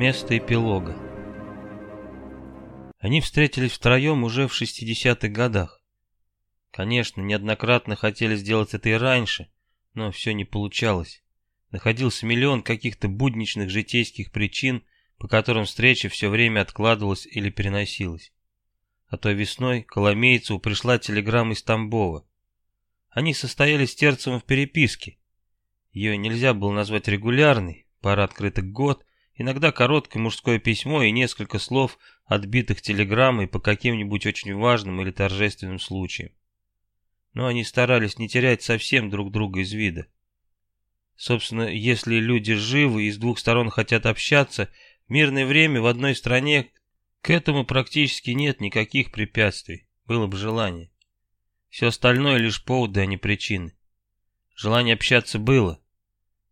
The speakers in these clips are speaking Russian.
Место эпилога. Они встретились втроем уже в 60-х годах. Конечно, неоднократно хотели сделать это и раньше, но все не получалось. Находился миллион каких-то будничных житейских причин, по которым встреча все время откладывалась или переносилась. А то весной Коломейцеву пришла телеграмма из Тамбова. Они состояли с Терцевым в переписке. Ее нельзя было назвать регулярной, пара открытых год, иногда короткое мужское письмо и несколько слов, отбитых телеграммой по каким-нибудь очень важным или торжественным случаям. Но они старались не терять совсем друг друга из вида. Собственно, если люди живы и с двух сторон хотят общаться, в мирное время в одной стране к этому практически нет никаких препятствий, было бы желание. Все остальное лишь поводы, а не причины. Желание общаться было.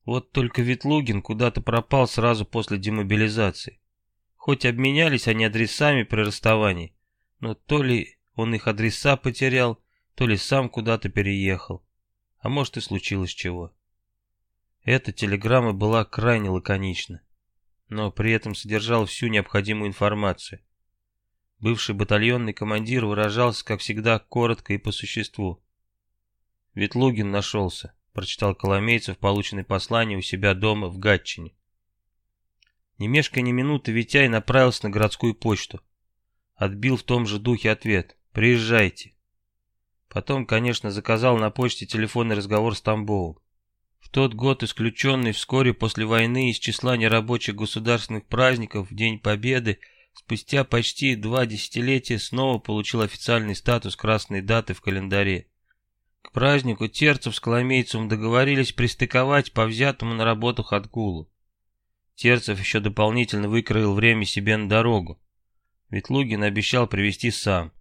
Вот только Ветлугин куда-то пропал сразу после демобилизации. Хоть обменялись они адресами при расставании, но то ли он их адреса потерял, то ли сам куда-то переехал. А может и случилось чего. Эта телеграмма была крайне лаконична, но при этом содержала всю необходимую информацию. Бывший батальонный командир выражался, как всегда, коротко и по существу. «Ветлугин нашелся», — прочитал Коломейцев полученное послание у себя дома в Гатчине. Не мешкая ни минуты, Витяй направился на городскую почту. Отбил в том же духе ответ «Приезжайте». Потом, конечно, заказал на почте телефонный разговор с Тамбовым. В тот год исключенный вскоре после войны из числа нерабочих государственных праздников в День Победы спустя почти два десятилетия снова получил официальный статус красной даты в календаре. К празднику Терцев с Коломейцевым договорились пристыковать по взятому на работу Хаткулу. Терцев еще дополнительно выкроил время себе на дорогу. Ведь Лугин обещал привезти сам.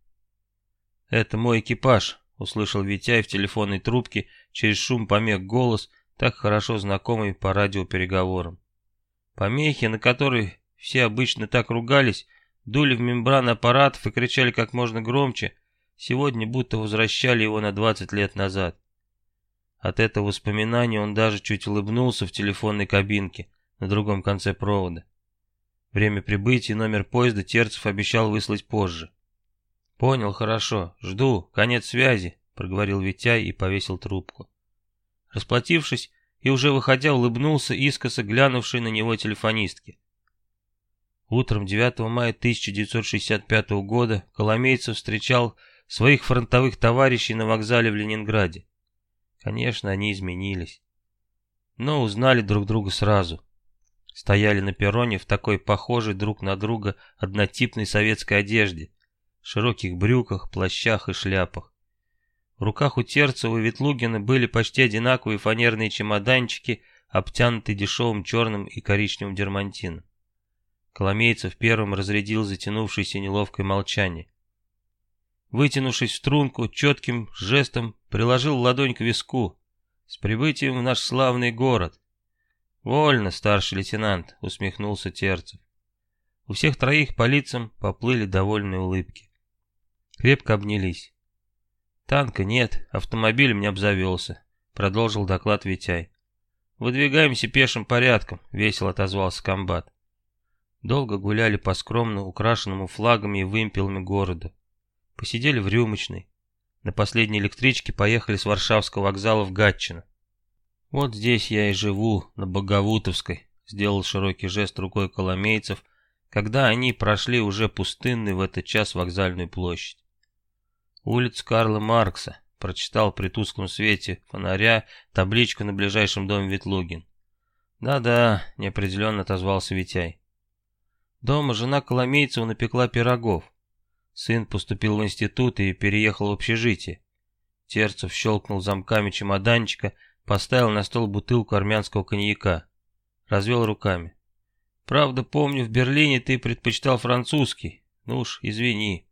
«Это мой экипаж», — услышал Витяй в телефонной трубке через шум помех голос, так хорошо знакомый по радиопереговорам. Помехи, на которые все обычно так ругались, дули в мембраны аппаратов и кричали как можно громче, сегодня будто возвращали его на 20 лет назад. От этого воспоминания он даже чуть улыбнулся в телефонной кабинке на другом конце провода. Время прибытия и номер поезда Терцев обещал выслать позже. «Понял, хорошо. Жду. Конец связи», — проговорил Витяй и повесил трубку. Расплатившись и уже выходя, улыбнулся искоса глянувший на него телефонистке. Утром 9 мая 1965 года Коломейцев встречал своих фронтовых товарищей на вокзале в Ленинграде. Конечно, они изменились. Но узнали друг друга сразу. Стояли на перроне в такой похожей друг на друга однотипной советской одежде, широких брюках, плащах и шляпах. В руках у Терцева и Ветлугина были почти одинаковые фанерные чемоданчики, обтянутые дешевым черным и коричневым дермантином. Коломейцев первым разрядил затянувшееся неловкое молчание. Вытянувшись в струнку, четким жестом приложил ладонь к виску. «С прибытием в наш славный город!» «Вольно, старший лейтенант», — усмехнулся Терцев. У всех троих по лицам поплыли довольные улыбки. Крепко обнялись. «Танка нет, автомобилем не обзавелся», — продолжил доклад Витяй. «Выдвигаемся пешим порядком», — весело отозвался комбат. Долго гуляли по скромно украшенному флагами и вымпелами города. Посидели в рюмочной. На последней электричке поехали с Варшавского вокзала в Гатчино. «Вот здесь я и живу, на Боговутовской», — сделал широкий жест рукой коломейцев, когда они прошли уже пустынную в этот час вокзальную площадь. Улица Карла Маркса, прочитал при тусклом свете фонаря табличку на ближайшем доме Ветлугин. «Да-да», — неопределенно отозвался Витяй. Дома жена Коломейцева напекла пирогов. Сын поступил в институт и переехал в общежитие. Терцев щелкнул замками чемоданчика, поставил на стол бутылку армянского коньяка. Развел руками. «Правда, помню, в Берлине ты предпочитал французский. Ну уж, извини».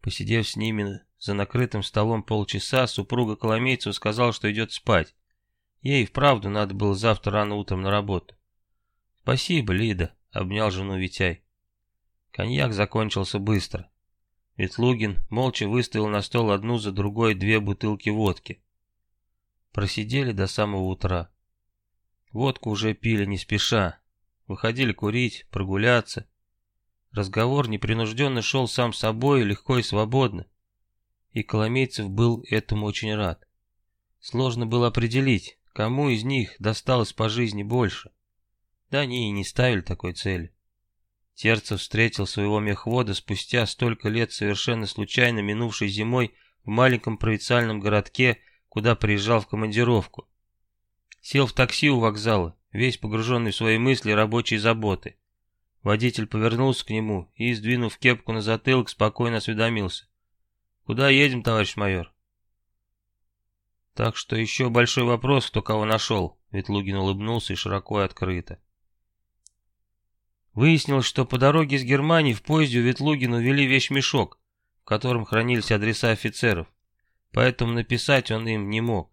Посидев с ними за накрытым столом полчаса, супруга Коломейцева сказала, что идет спать. Ей вправду надо было завтра рано утром на работу. «Спасибо, Лида», — обнял жену Витяй. Коньяк закончился быстро. Ветлугин молча выставил на стол одну за другой две бутылки водки. Просидели до самого утра. Водку уже пили не спеша. выходили курить, прогуляться. Разговор непринужденно шел сам собой, легко и свободно. И Коломейцев был этому очень рад. Сложно было определить, кому из них досталось по жизни больше. Да они и не ставили такой цели. Терцев встретил своего мехвода спустя столько лет совершенно случайно минувшей зимой в маленьком провинциальном городке, куда приезжал в командировку. Сел в такси у вокзала, весь погруженный в свои мысли и рабочие заботы. Водитель повернулся к нему и, сдвинув кепку на затылок, спокойно осведомился. «Куда едем, товарищ майор?» «Так что еще большой вопрос, кто кого нашел», — Ветлугин улыбнулся и широко и открыто. Выяснилось, что по дороге из Германии в поезде у Ветлугина увели вещмешок, в котором хранились адреса офицеров, поэтому написать он им не мог.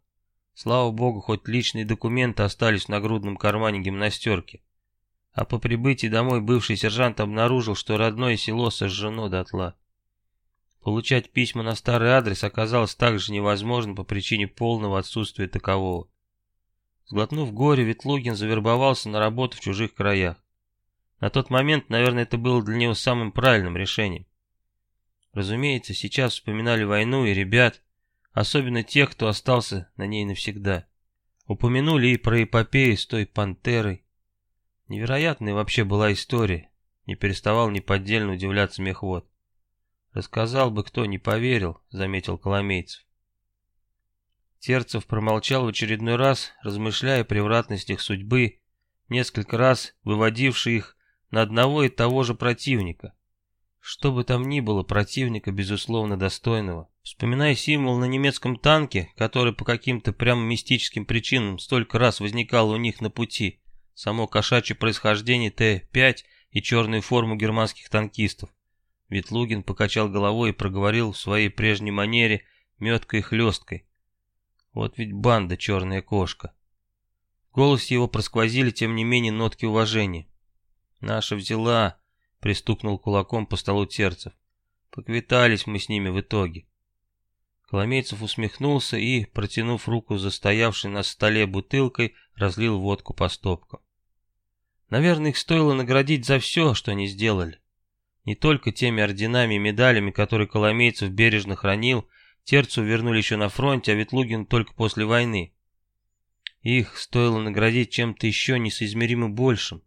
Слава богу, хоть личные документы остались в нагрудном кармане гимнастерки. А по прибытии домой бывший сержант обнаружил, что родное село сожжено дотла. Получать письма на старый адрес оказалось также невозможно по причине полного отсутствия такового. Сглотнув горе, Ветлугин завербовался на работу в чужих краях. На тот момент, наверное, это было для него самым правильным решением. Разумеется, сейчас вспоминали войну и ребят, особенно тех, кто остался на ней навсегда. Упомянули и про эпопею с той пантерой. Невероятная вообще была история, не переставал неподдельно удивляться мехвод. Рассказал бы кто, не поверил, заметил Коломейцев. Терцев промолчал в очередной раз, размышляя о превратностях судьбы, несколько раз выводивший их на одного и того же противника. Что бы там ни было, противника, безусловно, достойного. Вспоминая символ на немецком танке, который по каким-то прямо мистическим причинам столько раз возникал у них на пути, само кошачье происхождение Т-5 и черную форму германских танкистов. Ветлугин покачал головой и проговорил в своей прежней манере меткой хлесткой. Вот ведь банда черная кошка. В голосе его просквозили, тем не менее, нотки уважения. «Наша взяла», — пристукнул кулаком по столу Терцев. «Поквитались мы с ними в итоге». Коломейцев усмехнулся и, протянув руку за стоявшей на столе бутылкой, разлил водку по стопкам. Наверное, их стоило наградить за все, что они сделали. Не только теми орденами и медалями, которые Коломейцев бережно хранил, Терцу вернули еще на фронте, а Ветлугин только после войны. Их стоило наградить чем-то еще несоизмеримо большим.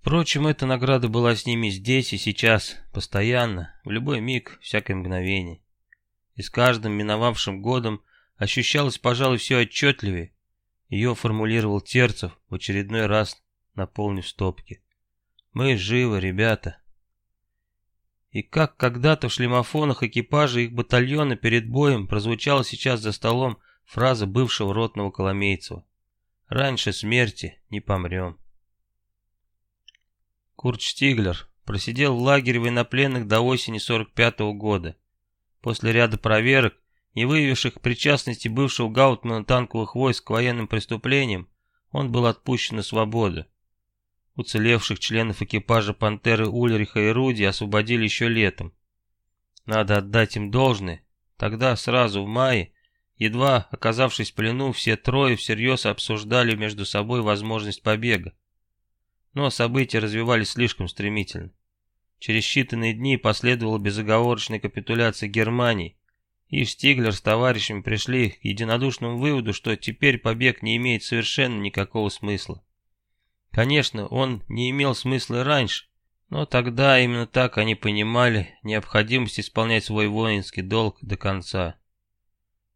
Впрочем, эта награда была с ними здесь и сейчас, постоянно, в любой миг, всякое мгновение. И с каждым миновавшим годом ощущалось, пожалуй, все отчетливее. Ее формулировал Терцев в очередной раз, наполнив стопки. «Мы живы, ребята». И как когда-то в шлемофонах экипажа их батальона перед боем прозвучала сейчас за столом фраза бывшего ротного Коломейцева. «Раньше смерти не помрем». Курт Штиглер просидел в лагере военнопленных до осени 45 -го года. После ряда проверок, не выявивших причастности бывшего гаутмана танковых войск к военным преступлениям, он был отпущен на свободу. Уцелевших членов экипажа «Пантеры» Ульриха и Руди освободили еще летом. Надо отдать им должное. Тогда, сразу в мае, едва оказавшись в плену, все трое всерьез обсуждали между собой возможность побега. Но события развивались слишком стремительно. Через считанные дни последовала безоговорочная капитуляция Германии, и Штиглер с товарищами пришли к единодушному выводу, что теперь побег не имеет совершенно никакого смысла. Конечно, он не имел смысла раньше, но тогда именно так они понимали необходимость исполнять свой воинский долг до конца.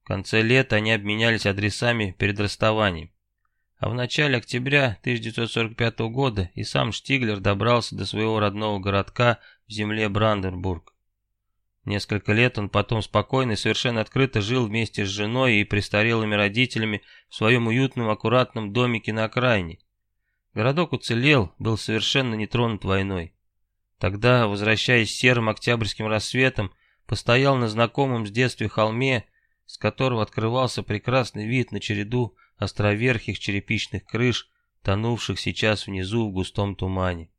В конце лета они обменялись адресами перед расставанием. А в начале октября 1945 года и сам Штиглер добрался до своего родного городка в земле Бранденбург. Несколько лет он потом спокойно и совершенно открыто жил вместе с женой и престарелыми родителями в своем уютном аккуратном домике на окраине. Городок уцелел, был совершенно не тронут войной. Тогда, возвращаясь серым октябрьским рассветом, постоял на знакомом с детства холме, с которого открывался прекрасный вид на череду островерхих черепичных крыш, тонувших сейчас внизу в густом тумане.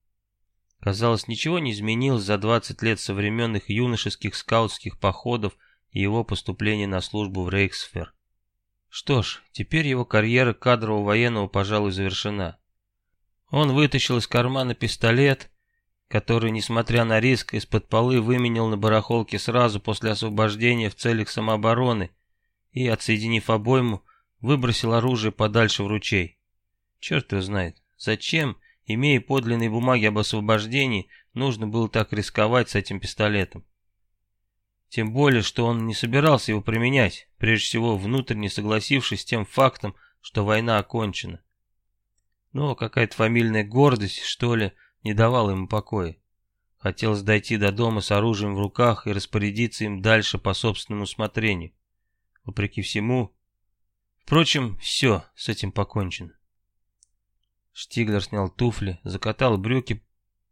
Казалось, ничего не изменилось за 20 лет со времен их юношеских скаутских походов и его поступления на службу в Рейхсфер. Что ж, теперь его карьера кадрового военного, пожалуй, завершена. Он вытащил из кармана пистолет, который, несмотря на риск, из-под полы выменял на барахолке сразу после освобождения в целях самообороны и, отсоединив обойму, выбросил оружие подальше в ручей. Черт его знает, зачем, имея подлинные бумаги об освобождении, нужно было так рисковать с этим пистолетом. Тем более, что он не собирался его применять, прежде всего внутренне согласившись с тем фактом, что война окончена. Но какая-то фамильная гордость, что ли, не давала ему покоя. Хотелось дойти до дома с оружием в руках и распорядиться им дальше по собственному усмотрению. Вопреки всему... Впрочем, все, с этим покончено. Штиглер снял туфли, закатал брюки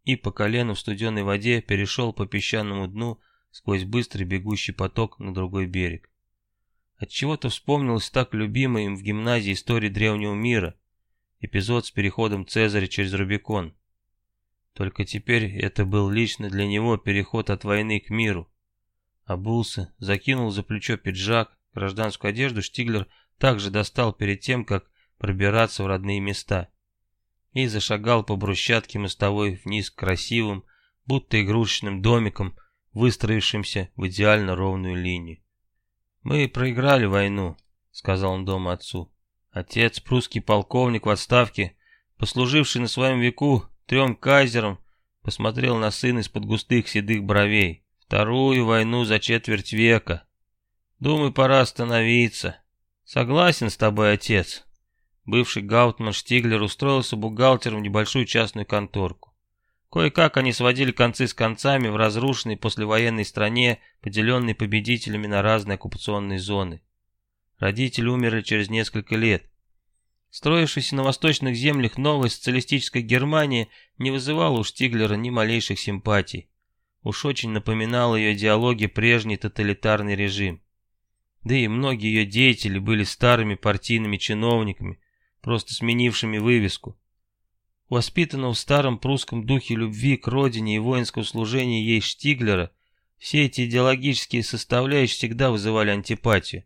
и по колену в студеной воде перешел по песчаному дну, сквозь быстрый бегущий поток на другой берег. Отчего-то вспомнилась так любимая им в гимназии история древнего мира, эпизод с переходом Цезаря через Рубикон. Только теперь это был лично для него переход от войны к миру. Обулся, закинул за плечо пиджак, гражданскую одежду Штиглер также достал перед тем, как пробираться в родные места. И зашагал по брусчатке мостовой вниз к красивым, будто игрушечным домикам, выстроившимся в идеально ровную линию. «Мы проиграли войну», — сказал он дома отцу. Отец, прусский полковник в отставке, послуживший на своем веку трем кайзерам, посмотрел на сына из-под густых седых бровей. Вторую войну за четверть века. Думаю, пора остановиться. Согласен с тобой, отец. Бывший гаутман Штиглер устроился бухгалтером в небольшую частную конторку. Кое-как они сводили концы с концами в разрушенной послевоенной стране, поделенной победителями на разные оккупационные зоны. Родители умерли через несколько лет. Строившаяся на восточных землях новая социалистическая Германия не вызывала у Штиглера ни малейших симпатий. Уж очень напоминала ее идеология прежний тоталитарный режим. Да и многие ее деятели были старыми партийными чиновниками, просто сменившими вывеску. Воспитанного в старом прусском духе любви к родине и воинского служения ей Штиглера, все эти идеологические составляющие всегда вызывали антипатию.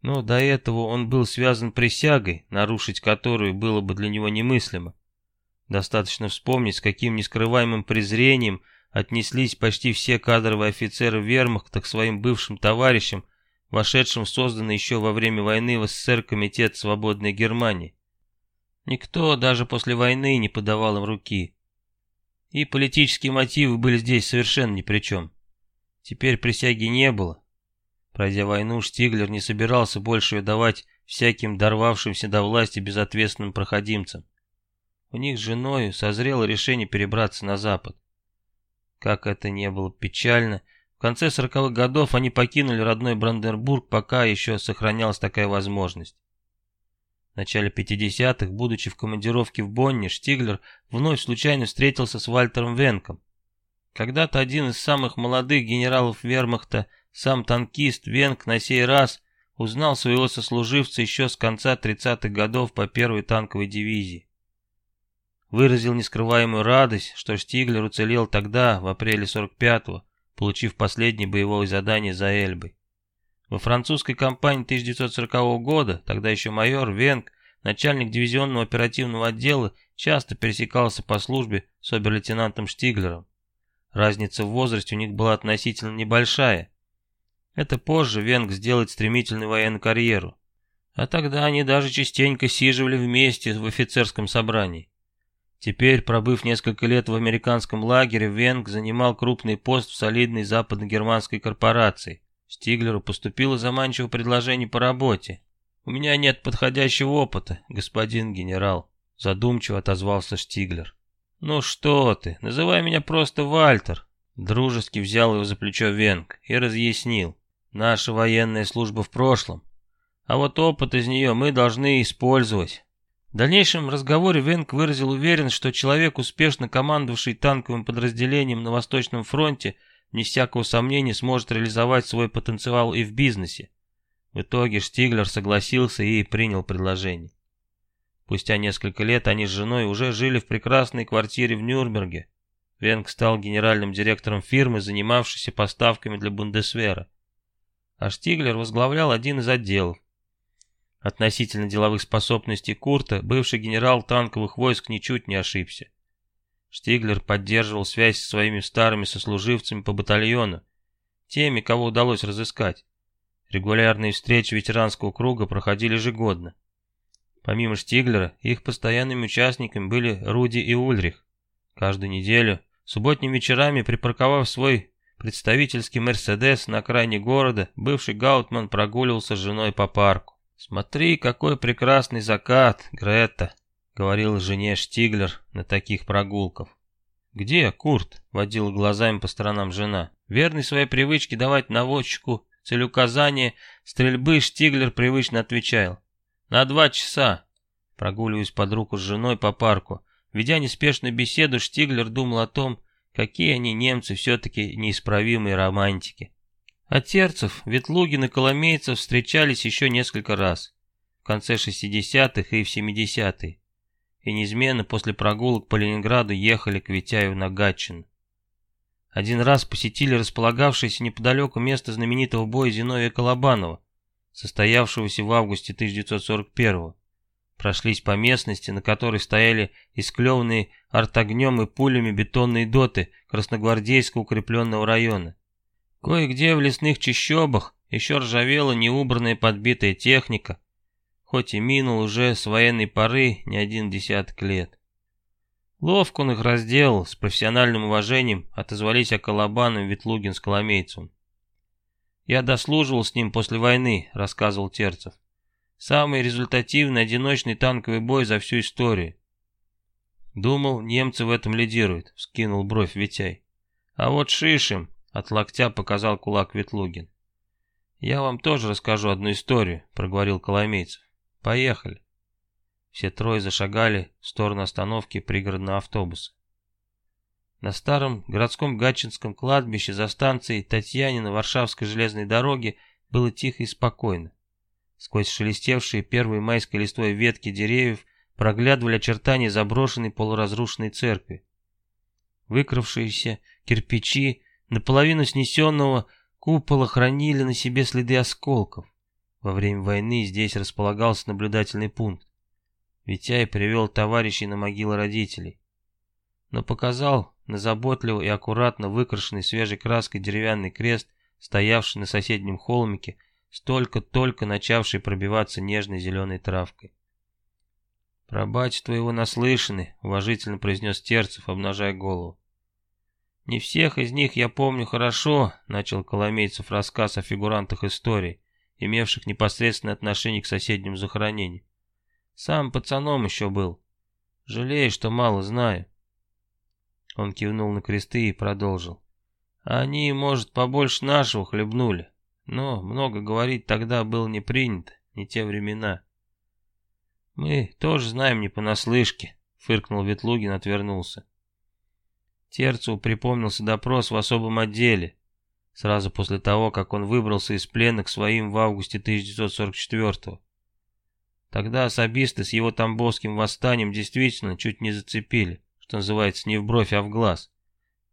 Но до этого он был связан присягой, нарушить которую было бы для него немыслимо. Достаточно вспомнить, с каким нескрываемым презрением отнеслись почти все кадровые офицеры вермахта к своим бывшим товарищам, вошедшим в созданный еще во время войны в СССР Комитет Свободной Германии. Никто даже после войны не подавал им руки. И политические мотивы были здесь совершенно ни при чем. Теперь присяги не было. Пройдя войну, Штиглер не собирался больше ее давать всяким дорвавшимся до власти безответственным проходимцам. У них с женой созрело решение перебраться на запад. Как это не было печально, в конце сороковых годов они покинули родной Бранденбург, пока еще сохранялась такая возможность. В начале 50-х, будучи в командировке в Бонне, Штиглер вновь случайно встретился с Вальтером Венком. Когда-то один из самых молодых генералов вермахта, сам танкист Венк на сей раз узнал своего сослуживца еще с конца 30-х годов по первой танковой дивизии. Выразил нескрываемую радость, что Штиглер уцелел тогда, в апреле 45-го, получив последнее боевое задание за Эльбой. Во французской кампании 1940 года, тогда еще майор Венг, начальник дивизионного оперативного отдела, часто пересекался по службе с обер-лейтенантом Штиглером. Разница в возрасте у них была относительно небольшая. Это позже Венг сделает стремительную военную карьеру. А тогда они даже частенько сиживали вместе в офицерском собрании. Теперь, пробыв несколько лет в американском лагере, Венг занимал крупный пост в солидной западно-германской корпорации. Стиглеру поступило заманчивое предложение по работе. «У меня нет подходящего опыта, господин генерал», — задумчиво отозвался Штиглер. «Ну что ты, называй меня просто Вальтер», — дружески взял его за плечо Венг и разъяснил. «Наша военная служба в прошлом, а вот опыт из нее мы должны использовать». В дальнейшем разговоре Венг выразил уверенность, что человек, успешно командовавший танковым подразделением на Восточном фронте, — не всякого сомнения сможет реализовать свой потенциал и в бизнесе. В итоге Штиглер согласился и принял предложение. Спустя несколько лет они с женой уже жили в прекрасной квартире в Нюрнберге. Венг стал генеральным директором фирмы, занимавшейся поставками для Бундесвера. А Штиглер возглавлял один из отделов. Относительно деловых способностей Курта бывший генерал танковых войск ничуть не ошибся. Штиглер поддерживал связь со своими старыми сослуживцами по батальону, теми, кого удалось разыскать. Регулярные встречи ветеранского круга проходили ежегодно. Помимо Штиглера, их постоянными участниками были Руди и Ульрих. Каждую неделю, субботними вечерами, припарковав свой представительский «Мерседес» на окраине города, бывший Гаутман прогуливался с женой по парку. «Смотри, какой прекрасный закат, Грета», — говорил жене Штиглер на таких прогулках. «Где Курт?» — водила глазами по сторонам жена. Верный своей привычке давать наводчику целеуказания стрельбы, Штиглер привычно отвечал. «На два часа». Прогуливаясь под руку с женой по парку, ведя неспешную беседу, Штиглер думал о том, какие они, немцы, все-таки неисправимые романтики. От терцев, Ветлугин и Коломейцев встречались еще несколько раз, в конце 60-х и в 70-е, и неизменно после прогулок по Ленинграду ехали к Витяю на Гатчин. Один раз посетили располагавшееся неподалеку место знаменитого боя Зиновия Колобанова, состоявшегося в августе 1941 -го. Прошлись по местности, на которой стояли исклеванные артогнем и пулями бетонные доты Красногвардейского укрепленного района. Кое-где в лесных чащобах еще ржавела неубранная подбитая техника, хоть и минул уже с военной поры не один десяток лет. Ловко он их разделал, с профессиональным уважением отозвались о Колобаном Ветлугин с Коломейцем. «Я дослуживал с ним после войны», — рассказывал Терцев. «Самый результативный одиночный танковый бой за всю историю». «Думал, немцы в этом лидируют», — скинул бровь Витяй. «А вот шишим, от локтя показал кулак Ветлугин. «Я вам тоже расскажу одну историю», — проговорил Коломейцев. «Поехали». Все трое зашагали в сторону остановки пригородного автобуса. На старом городском Гатчинском кладбище за станцией Татьянина Варшавской железной дороги было тихо и спокойно. Сквозь шелестевшие первой майской листвой ветки деревьев проглядывали очертания заброшенной полуразрушенной церкви. Выкравшиеся кирпичи Наполовину снесенного купола хранили на себе следы осколков. Во время войны здесь располагался наблюдательный пункт. Витяй привел товарищей на могилы родителей. Но показал на заботливо и аккуратно выкрашенный свежей краской деревянный крест, стоявший на соседнем холмике, столько-только начавший пробиваться нежной зеленой травкой. «Про батю твоего наслышаны», — уважительно произнес Терцев, обнажая голову. «Не всех из них я помню хорошо», — начал Коломейцев рассказ о фигурантах истории, имевших непосредственное отношение к соседним захоронениям. «Сам пацаном еще был. Жалею, что мало знаю». Он кивнул на кресты и продолжил. «Они, может, побольше нашего хлебнули, но много говорить тогда было не принято, не те времена». «Мы тоже знаем не понаслышке», — фыркнул Ветлугин, отвернулся. Терцу припомнился допрос в особом отделе, сразу после того, как он выбрался из плена к своим в августе 1944 -го. Тогда особисты с его тамбовским восстанием действительно чуть не зацепили, что называется, не в бровь, а в глаз.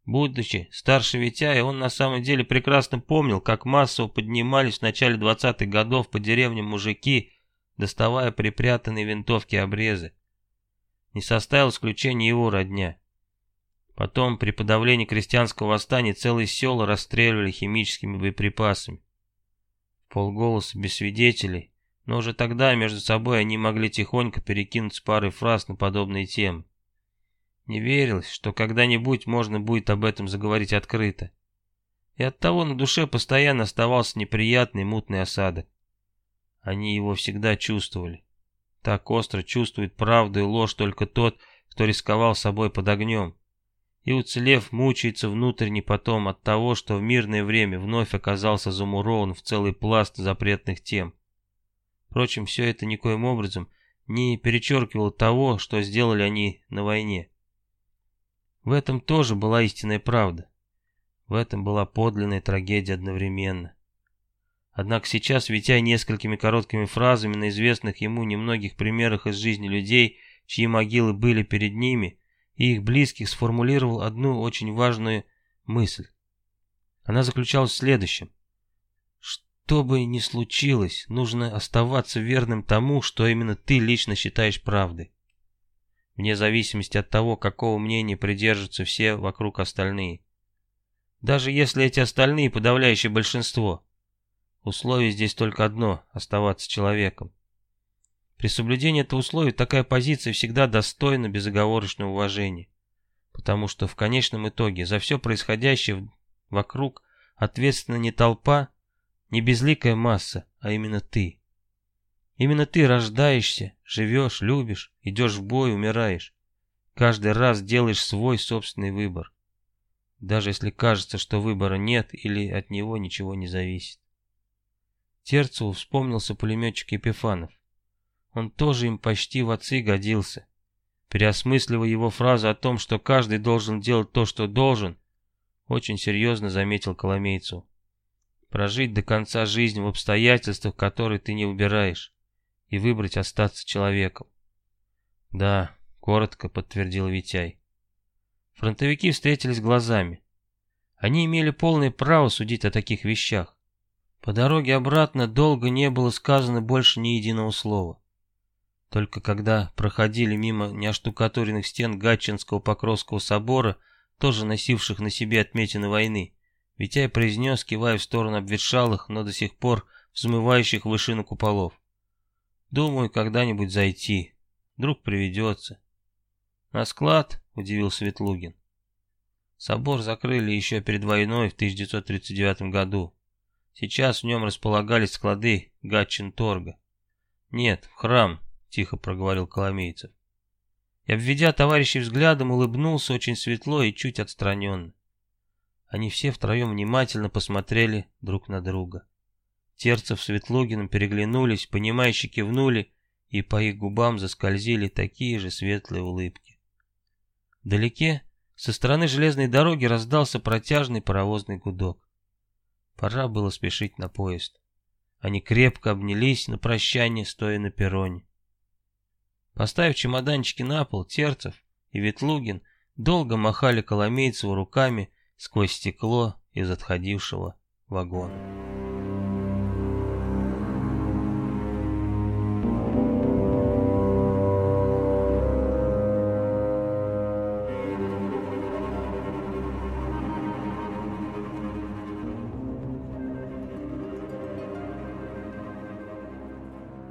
Будучи старше Витяя, он на самом деле прекрасно помнил, как массово поднимались в начале 20-х годов по деревням мужики, доставая припрятанные винтовки обрезы. Не составил исключения его родня. Потом при подавлении крестьянского восстания целые села расстреливали химическими боеприпасами. Полголоса, без свидетелей, но уже тогда между собой они могли тихонько перекинуть парой фраз на подобные темы. Не верилось, что когда-нибудь можно будет об этом заговорить открыто. И оттого на душе постоянно оставался неприятный мутный осадок. Они его всегда чувствовали. Так остро чувствует правду и ложь только тот, кто рисковал собой под огнем и, уцелев, мучается внутренне потом от того, что в мирное время вновь оказался замурован в целый пласт запретных тем. Впрочем, все это никоим образом не перечеркивало того, что сделали они на войне. В этом тоже была истинная правда. В этом была подлинная трагедия одновременно. Однако сейчас, Витяй несколькими короткими фразами на известных ему немногих примерах из жизни людей, чьи могилы были перед ними, и их близких сформулировал одну очень важную мысль. Она заключалась в следующем. Что бы ни случилось, нужно оставаться верным тому, что именно ты лично считаешь правдой. Вне зависимости от того, какого мнения придержатся все вокруг остальные. Даже если эти остальные подавляющее большинство. Условие здесь только одно – оставаться человеком. При соблюдении этого условия такая позиция всегда достойна безоговорочного уважения, потому что в конечном итоге за все происходящее вокруг ответственна не толпа, не безликая масса, а именно ты. Именно ты рождаешься, живешь, любишь, идешь в бой, умираешь. Каждый раз делаешь свой собственный выбор. Даже если кажется, что выбора нет или от него ничего не зависит. Терцеву вспомнился пулеметчик Епифанов. Он тоже им почти в отцы годился. Переосмысливая его фразу о том, что каждый должен делать то, что должен, очень серьезно заметил Коломейцу. Прожить до конца жизнь в обстоятельствах, которые ты не убираешь, и выбрать остаться человеком. Да, коротко подтвердил Витяй. Фронтовики встретились глазами. Они имели полное право судить о таких вещах. По дороге обратно долго не было сказано больше ни единого слова. Только когда проходили мимо неоштукатуренных стен Гатчинского Покровского собора, тоже носивших на себе отметины войны, Витяй произнес, кивая в сторону обветшалых, но до сих пор взмывающих вышину куполов. «Думаю, когда-нибудь зайти. Вдруг приведется». «На склад?» — удивился Ветлугин. Собор закрыли еще перед войной в 1939 году. Сейчас в нем располагались склады Гатчинторга. Нет, в храм, — тихо проговорил Коломейцев. И, обведя товарищей взглядом, улыбнулся очень светло и чуть отстраненно. Они все втроем внимательно посмотрели друг на друга. Терцев с Светлогиным переглянулись, понимающе кивнули, и по их губам заскользили такие же светлые улыбки. Вдалеке, со стороны железной дороги, раздался протяжный паровозный гудок. Пора было спешить на поезд. Они крепко обнялись на прощание, стоя на перроне. Поставив чемоданчики на пол, Терцев и Ветлугин долго махали Коломейцеву руками сквозь стекло из отходившего вагона.